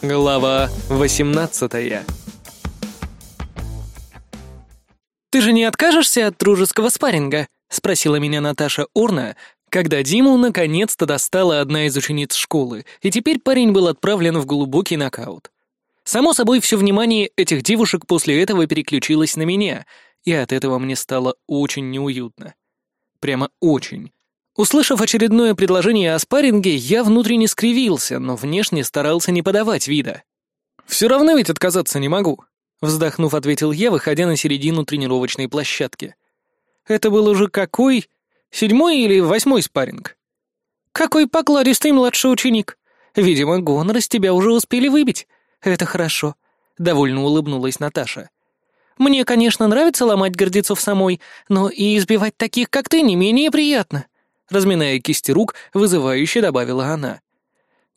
Глава 18 «Ты же не откажешься от дружеского спарринга?» — спросила меня Наташа Орна, когда Диму наконец-то достала одна из учениц школы, и теперь парень был отправлен в глубокий нокаут. Само собой, все внимание этих девушек после этого переключилось на меня, и от этого мне стало очень неуютно. Прямо очень. Услышав очередное предложение о спарринге, я внутренне скривился, но внешне старался не подавать вида. «Все равно ведь отказаться не могу», — вздохнув, ответил я, выходя на середину тренировочной площадки. «Это был уже какой? Седьмой или восьмой спарринг?» «Какой покладистый младший ученик! Видимо, гонор из тебя уже успели выбить. Это хорошо», — довольно улыбнулась Наташа. «Мне, конечно, нравится ломать гордецов самой, но и избивать таких, как ты, не менее приятно разминая кисти рук, вызывающе добавила она.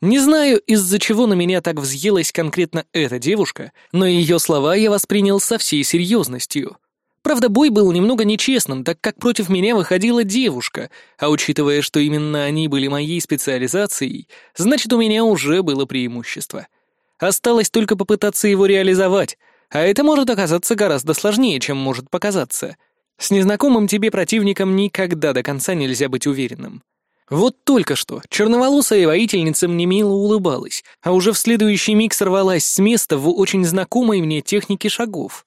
Не знаю, из-за чего на меня так взъелась конкретно эта девушка, но ее слова я воспринял со всей серьезностью. Правда, бой был немного нечестным, так как против меня выходила девушка, а учитывая, что именно они были моей специализацией, значит, у меня уже было преимущество. Осталось только попытаться его реализовать, а это может оказаться гораздо сложнее, чем может показаться — с незнакомым тебе противником никогда до конца нельзя быть уверенным. Вот только что черноволосая воительница мне мило улыбалась, а уже в следующий миг сорвалась с места в очень знакомой мне технике шагов.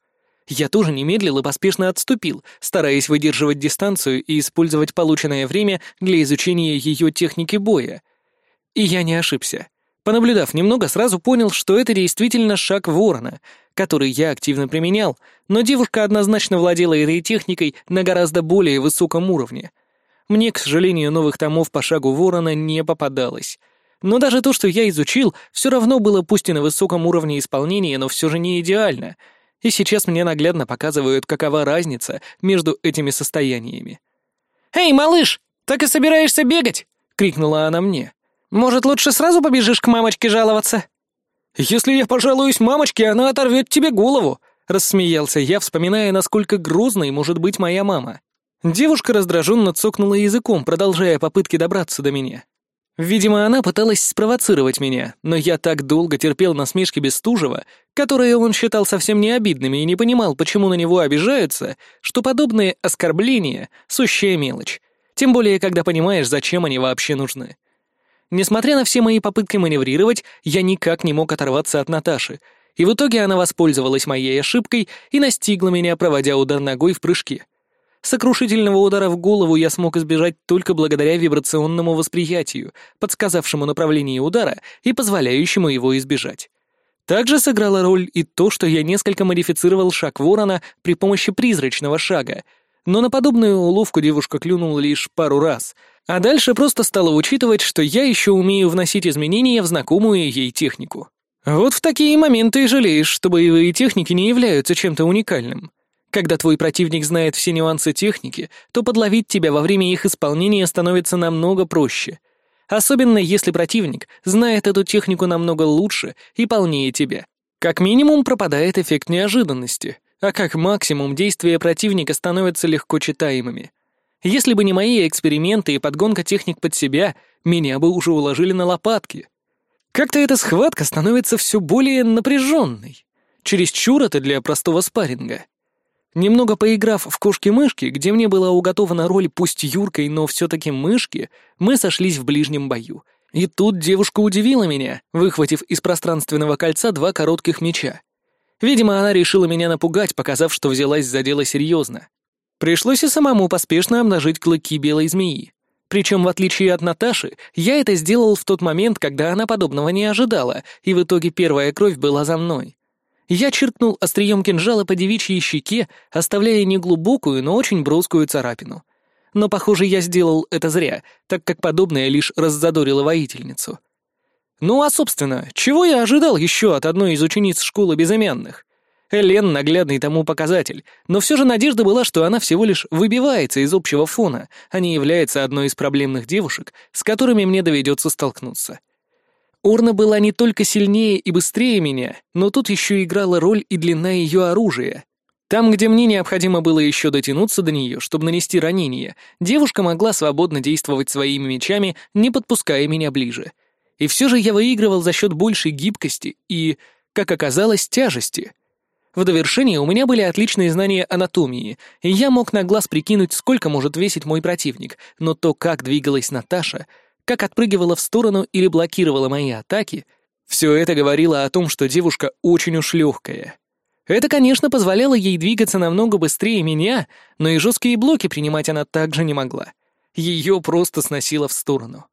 Я тоже не медлил и поспешно отступил, стараясь выдерживать дистанцию и использовать полученное время для изучения ее техники боя. И я не ошибся. Понаблюдав немного, сразу понял, что это действительно шаг ворона, который я активно применял, но девушка однозначно владела этой техникой на гораздо более высоком уровне. Мне, к сожалению, новых томов по шагу ворона не попадалось. Но даже то, что я изучил, все равно было пусть и на высоком уровне исполнения, но все же не идеально. И сейчас мне наглядно показывают, какова разница между этими состояниями. «Эй, малыш, так и собираешься бегать?» — крикнула она мне. Может, лучше сразу побежишь к мамочке жаловаться?» «Если я пожалуюсь мамочке, она оторвет тебе голову», — рассмеялся я, вспоминая, насколько грозной может быть моя мама. Девушка раздраженно цокнула языком, продолжая попытки добраться до меня. Видимо, она пыталась спровоцировать меня, но я так долго терпел насмешки Бестужева, которые он считал совсем не обидными и не понимал, почему на него обижаются, что подобные оскорбления — сущая мелочь. Тем более, когда понимаешь, зачем они вообще нужны. Несмотря на все мои попытки маневрировать, я никак не мог оторваться от Наташи, и в итоге она воспользовалась моей ошибкой и настигла меня, проводя удар ногой в прыжке. Сокрушительного удара в голову я смог избежать только благодаря вибрационному восприятию, подсказавшему направление удара и позволяющему его избежать. Также сыграла роль и то, что я несколько модифицировал шаг ворона при помощи призрачного шага, но на подобную уловку девушка клюнула лишь пару раз — а дальше просто стала учитывать, что я еще умею вносить изменения в знакомую ей технику. Вот в такие моменты и жалеешь, что боевые техники не являются чем-то уникальным. Когда твой противник знает все нюансы техники, то подловить тебя во время их исполнения становится намного проще. Особенно если противник знает эту технику намного лучше и полнее тебя. Как минимум пропадает эффект неожиданности, а как максимум действия противника становятся легко читаемыми. Если бы не мои эксперименты и подгонка техник под себя, меня бы уже уложили на лопатки. Как-то эта схватка становится все более напряженной. Чересчур это для простого спарринга. Немного поиграв в кошки-мышки, где мне была уготована роль пусть юркой, но все-таки мышки, мы сошлись в ближнем бою. И тут девушка удивила меня, выхватив из пространственного кольца два коротких меча. Видимо, она решила меня напугать, показав, что взялась за дело серьезно. Пришлось и самому поспешно обнажить клыки белой змеи. Причем, в отличие от Наташи, я это сделал в тот момент, когда она подобного не ожидала, и в итоге первая кровь была за мной. Я чиркнул острием кинжала по девичьей щеке, оставляя неглубокую, но очень броскую царапину. Но, похоже, я сделал это зря, так как подобное лишь раззадорило воительницу. Ну а, собственно, чего я ожидал еще от одной из учениц школы безымянных? Элен — наглядный тому показатель, но все же надежда была, что она всего лишь выбивается из общего фона, а не является одной из проблемных девушек, с которыми мне доведется столкнуться. Орна была не только сильнее и быстрее меня, но тут еще играла роль и длина ее оружия. Там, где мне необходимо было еще дотянуться до нее, чтобы нанести ранение, девушка могла свободно действовать своими мечами, не подпуская меня ближе. И все же я выигрывал за счет большей гибкости и, как оказалось, тяжести. В довершение у меня были отличные знания анатомии, и я мог на глаз прикинуть, сколько может весить мой противник, но то, как двигалась Наташа, как отпрыгивала в сторону или блокировала мои атаки, все это говорило о том, что девушка очень уж легкая. Это, конечно, позволяло ей двигаться намного быстрее меня, но и жесткие блоки принимать она также не могла. Ее просто сносило в сторону.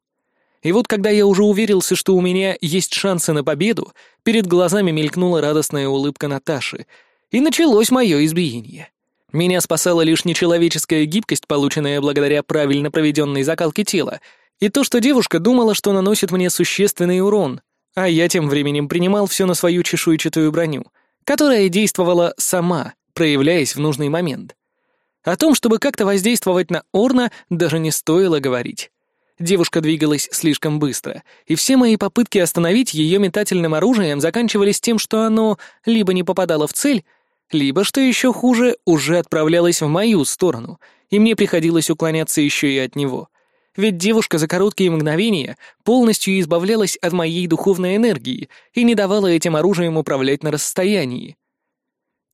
И вот когда я уже уверился, что у меня есть шансы на победу, перед глазами мелькнула радостная улыбка Наташи, и началось мое избиение. Меня спасала лишь нечеловеческая гибкость, полученная благодаря правильно проведенной закалке тела, и то, что девушка думала, что наносит мне существенный урон, а я тем временем принимал все на свою чешуйчатую броню — которая действовала сама, проявляясь в нужный момент. О том, чтобы как-то воздействовать на Орна, даже не стоило говорить. Девушка двигалась слишком быстро, и все мои попытки остановить ее метательным оружием заканчивались тем, что оно либо не попадало в цель, либо, что еще хуже, уже отправлялось в мою сторону, и мне приходилось уклоняться еще и от него ведь девушка за короткие мгновения полностью избавлялась от моей духовной энергии и не давала этим оружием управлять на расстоянии.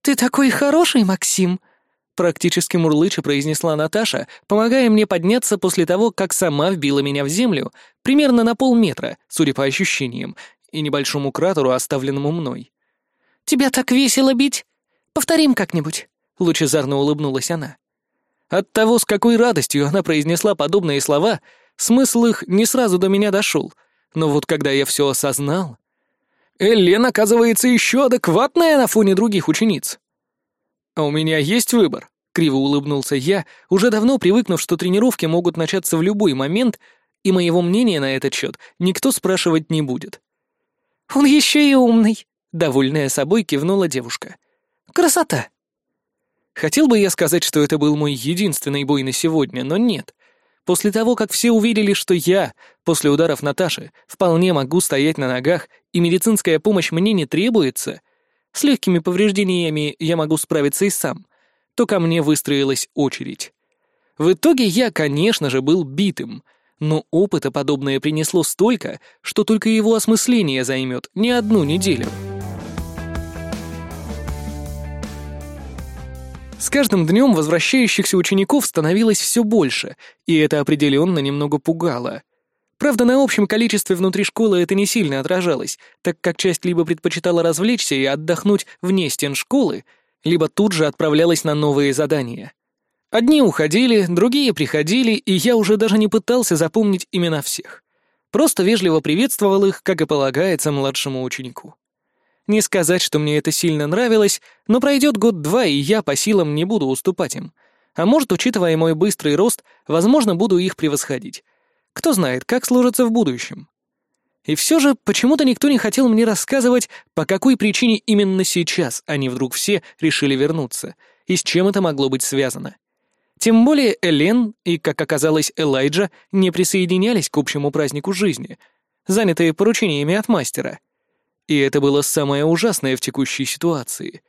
«Ты такой хороший, Максим!» Практически мурлыча произнесла Наташа, помогая мне подняться после того, как сама вбила меня в землю, примерно на полметра, судя по ощущениям, и небольшому кратеру, оставленному мной. «Тебя так весело бить? Повторим как-нибудь», — лучезарно улыбнулась она. От того, с какой радостью она произнесла подобные слова, смысл их не сразу до меня дошел. Но вот когда я все осознал... Эллен, оказывается, еще адекватная на фоне других учениц. А у меня есть выбор, — криво улыбнулся я, уже давно привыкнув, что тренировки могут начаться в любой момент, и моего мнения на этот счет никто спрашивать не будет. «Он еще и умный», — довольная собой кивнула девушка. «Красота!» Хотел бы я сказать, что это был мой единственный бой на сегодня, но нет. После того, как все увидели, что я, после ударов Наташи, вполне могу стоять на ногах, и медицинская помощь мне не требуется, с легкими повреждениями я могу справиться и сам, то ко мне выстроилась очередь. В итоге я, конечно же, был битым, но опыта подобное принесло столько, что только его осмысление займет не одну неделю. С каждым днем возвращающихся учеников становилось все больше, и это определенно немного пугало. Правда, на общем количестве внутри школы это не сильно отражалось, так как часть либо предпочитала развлечься и отдохнуть вне стен школы, либо тут же отправлялась на новые задания. Одни уходили, другие приходили, и я уже даже не пытался запомнить имена всех. Просто вежливо приветствовал их, как и полагается младшему ученику. Не сказать, что мне это сильно нравилось, но пройдет год-два, и я по силам не буду уступать им. А может, учитывая мой быстрый рост, возможно, буду их превосходить. Кто знает, как сложится в будущем. И все же почему-то никто не хотел мне рассказывать, по какой причине именно сейчас они вдруг все решили вернуться, и с чем это могло быть связано. Тем более Элен и, как оказалось, Элайджа не присоединялись к общему празднику жизни, занятые поручениями от мастера — и это было самое ужасное в текущей ситуации.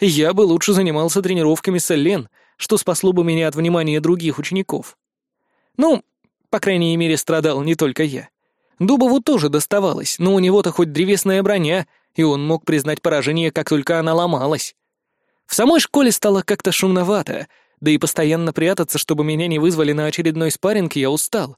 Я бы лучше занимался тренировками с Эллен, что спасло бы меня от внимания других учеников. Ну, по крайней мере, страдал не только я. Дубову тоже доставалось, но у него-то хоть древесная броня, и он мог признать поражение, как только она ломалась. В самой школе стало как-то шумновато, да и постоянно прятаться, чтобы меня не вызвали на очередной спарринг, я устал.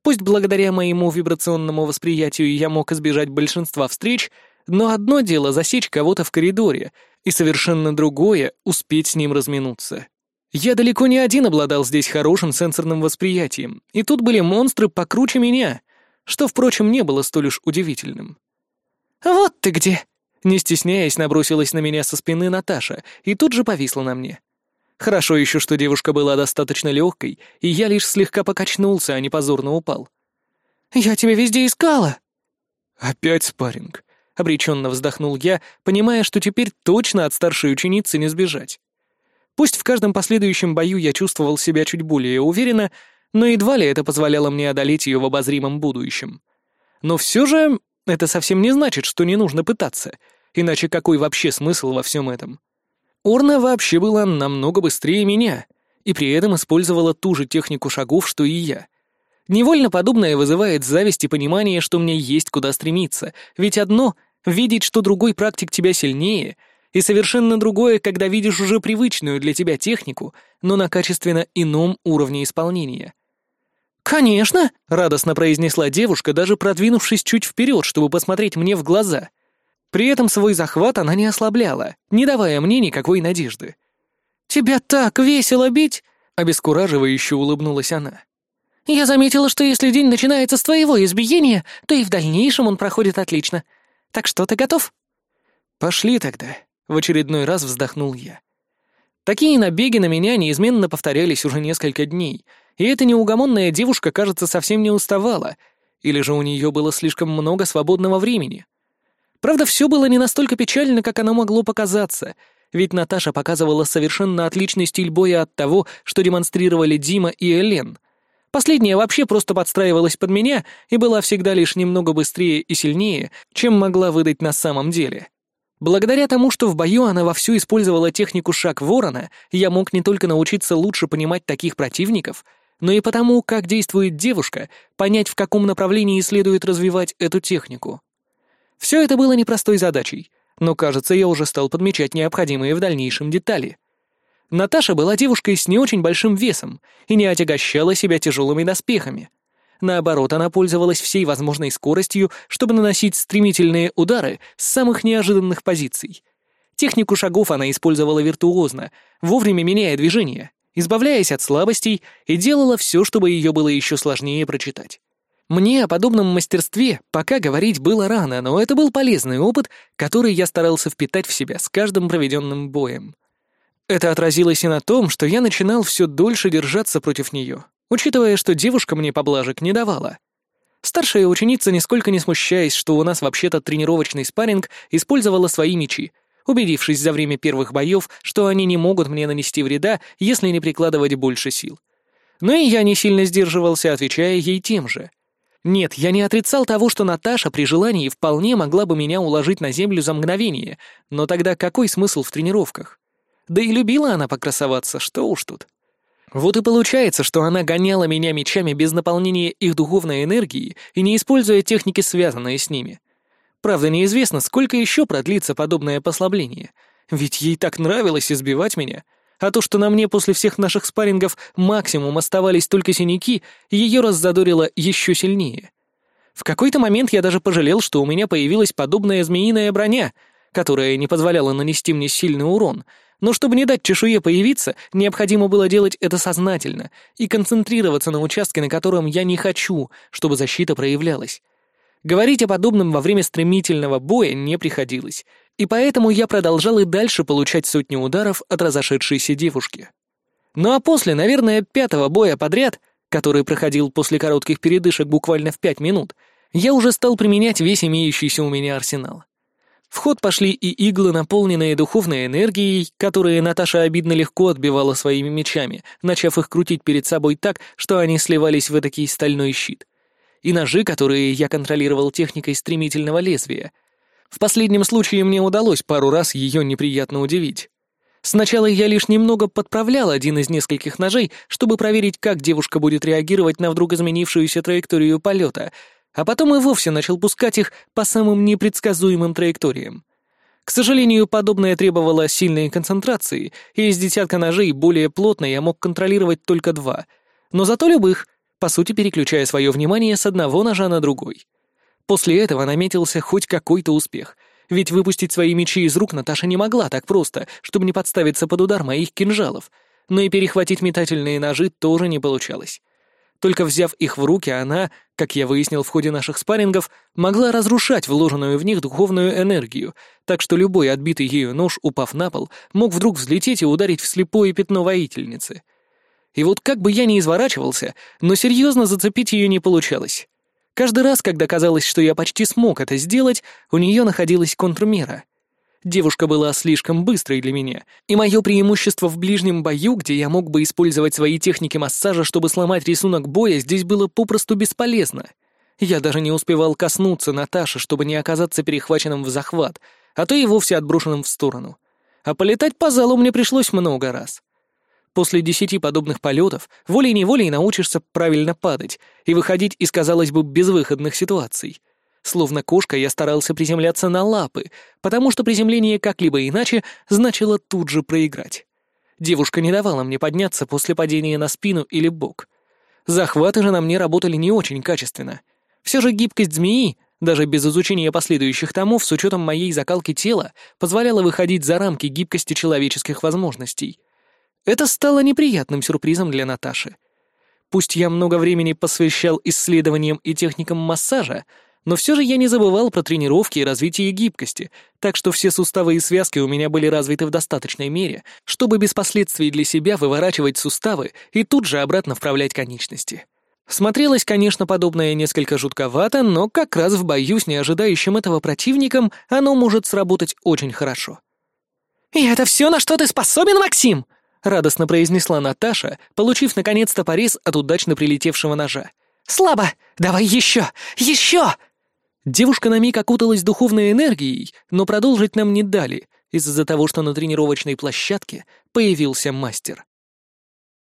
Пусть благодаря моему вибрационному восприятию я мог избежать большинства встреч, но одно дело засечь кого-то в коридоре, и совершенно другое — успеть с ним разминуться. Я далеко не один обладал здесь хорошим сенсорным восприятием, и тут были монстры покруче меня, что, впрочем, не было столь уж удивительным. «Вот ты где!» Не стесняясь, набросилась на меня со спины Наташа и тут же повисла на мне. Хорошо еще, что девушка была достаточно легкой, и я лишь слегка покачнулся, а не позорно упал. «Я тебя везде искала!» «Опять спарринг», — обреченно вздохнул я, понимая, что теперь точно от старшей ученицы не сбежать. Пусть в каждом последующем бою я чувствовал себя чуть более уверенно, но едва ли это позволяло мне одолеть ее в обозримом будущем. Но все же это совсем не значит, что не нужно пытаться, иначе какой вообще смысл во всем этом? Орна вообще была намного быстрее меня, и при этом использовала ту же технику шагов, что и я. Невольно подобное вызывает зависть и понимание, что мне есть куда стремиться, ведь одно — видеть, что другой практик тебя сильнее, и совершенно другое, когда видишь уже привычную для тебя технику, но на качественно ином уровне исполнения. «Конечно!» — радостно произнесла девушка, даже продвинувшись чуть вперед, чтобы посмотреть мне в глаза. При этом свой захват она не ослабляла, не давая мне никакой надежды. «Тебя так весело бить!» — обескураживающе улыбнулась она. «Я заметила, что если день начинается с твоего избиения, то и в дальнейшем он проходит отлично. Так что, ты готов?» «Пошли тогда», — в очередной раз вздохнул я. Такие набеги на меня неизменно повторялись уже несколько дней, и эта неугомонная девушка, кажется, совсем не уставала, или же у нее было слишком много свободного времени. Правда, все было не настолько печально, как оно могло показаться, ведь Наташа показывала совершенно отличный стиль боя от того, что демонстрировали Дима и Элен. Последняя вообще просто подстраивалась под меня и была всегда лишь немного быстрее и сильнее, чем могла выдать на самом деле. Благодаря тому, что в бою она вовсю использовала технику шаг ворона, я мог не только научиться лучше понимать таких противников, но и потому, как действует девушка, понять, в каком направлении следует развивать эту технику. Все это было непростой задачей, но, кажется, я уже стал подмечать необходимые в дальнейшем детали. Наташа была девушкой с не очень большим весом и не отягощала себя тяжелыми доспехами — Наоборот, она пользовалась всей возможной скоростью, чтобы наносить стремительные удары с самых неожиданных позиций. Технику шагов она использовала виртуозно, вовремя меняя движение, избавляясь от слабостей и делала все, чтобы ее было еще сложнее прочитать. Мне о подобном мастерстве пока говорить было рано, но это был полезный опыт, который я старался впитать в себя с каждым проведенным боем. Это отразилось и на том, что я начинал все дольше держаться против нее, учитывая, что девушка мне поблажек не давала. Старшая ученица, нисколько не смущаясь, что у нас вообще-то тренировочный спарринг, использовала свои мечи, убедившись за время первых боев, что они не могут мне нанести вреда, если не прикладывать больше сил. Но и я не сильно сдерживался, отвечая ей тем же. Нет, я не отрицал того, что Наташа при желании вполне могла бы меня уложить на землю за мгновение, но тогда какой смысл в тренировках? Да и любила она покрасоваться, что уж тут. Вот и получается, что она гоняла меня мечами без наполнения их духовной энергии и не используя техники, связанные с ними. Правда, неизвестно, сколько еще продлится подобное послабление, ведь ей так нравилось избивать меня, а то, что на мне после всех наших спаррингов максимум оставались только синяки, ее раззадорило еще сильнее. В какой-то момент я даже пожалел, что у меня появилась подобная змеиная броня, которая не позволяла нанести мне сильный урон — но чтобы не дать чешуе появиться, необходимо было делать это сознательно и концентрироваться на участке, на котором я не хочу, чтобы защита проявлялась. Говорить о подобном во время стремительного боя не приходилось, и поэтому я продолжал и дальше получать сотни ударов от разошедшейся девушки. Ну а после, наверное, пятого боя подряд, который проходил после коротких передышек буквально в пять минут, я уже стал применять весь имеющийся у меня арсенал. В ход пошли и иглы, наполненные духовной энергией, которые Наташа обидно легко отбивала своими мечами, начав их крутить перед собой так, что они сливались в этакий стальной щит. И ножи, которые я контролировал техникой стремительного лезвия. В последнем случае мне удалось пару раз ее неприятно удивить. Сначала я лишь немного подправлял один из нескольких ножей, чтобы проверить, как девушка будет реагировать на вдруг изменившуюся траекторию полета, а потом и вовсе начал пускать их по самым непредсказуемым траекториям. К сожалению, подобное требовало сильной концентрации, и из десятка ножей более плотно я мог контролировать только два, но зато любых, по сути переключая свое внимание с одного ножа на другой. После этого наметился хоть какой-то успех, ведь выпустить свои мечи из рук Наташа не могла так просто, чтобы не подставиться под удар моих кинжалов, но и перехватить метательные ножи тоже не получалось. Только взяв их в руки, она, как я выяснил в ходе наших спаррингов, могла разрушать вложенную в них духовную энергию, так что любой отбитый ею нож, упав на пол, мог вдруг взлететь и ударить в слепое пятно воительницы. И вот как бы я ни изворачивался, но серьезно зацепить ее не получалось. Каждый раз, когда казалось, что я почти смог это сделать, у нее находилась контрмера — Девушка была слишком быстрой для меня, и мое преимущество в ближнем бою, где я мог бы использовать свои техники массажа, чтобы сломать рисунок боя, здесь было попросту бесполезно. Я даже не успевал коснуться Наташи, чтобы не оказаться перехваченным в захват, а то и вовсе отброшенным в сторону. А полетать по залу мне пришлось много раз. После десяти подобных полетов волей-неволей научишься правильно падать и выходить из, казалось бы, безвыходных ситуаций. Словно кошка я старался приземляться на лапы, потому что приземление как-либо иначе значило тут же проиграть. Девушка не давала мне подняться после падения на спину или бок. Захваты же на мне работали не очень качественно. Все же гибкость змеи, даже без изучения последующих томов, с учетом моей закалки тела, позволяла выходить за рамки гибкости человеческих возможностей. Это стало неприятным сюрпризом для Наташи. Пусть я много времени посвящал исследованиям и техникам массажа, но все же я не забывал про тренировки и развитие гибкости, так что все суставы и связки у меня были развиты в достаточной мере, чтобы без последствий для себя выворачивать суставы и тут же обратно вправлять конечности. Смотрелось, конечно, подобное несколько жутковато, но как раз в бою с неожидающим этого противником оно может сработать очень хорошо. «И это все, на что ты способен, Максим?» — радостно произнесла Наташа, получив наконец-то порез от удачно прилетевшего ножа. «Слабо! Давай еще! Еще!» Девушка на миг окуталась духовной энергией, но продолжить нам не дали, из-за того, что на тренировочной площадке появился мастер.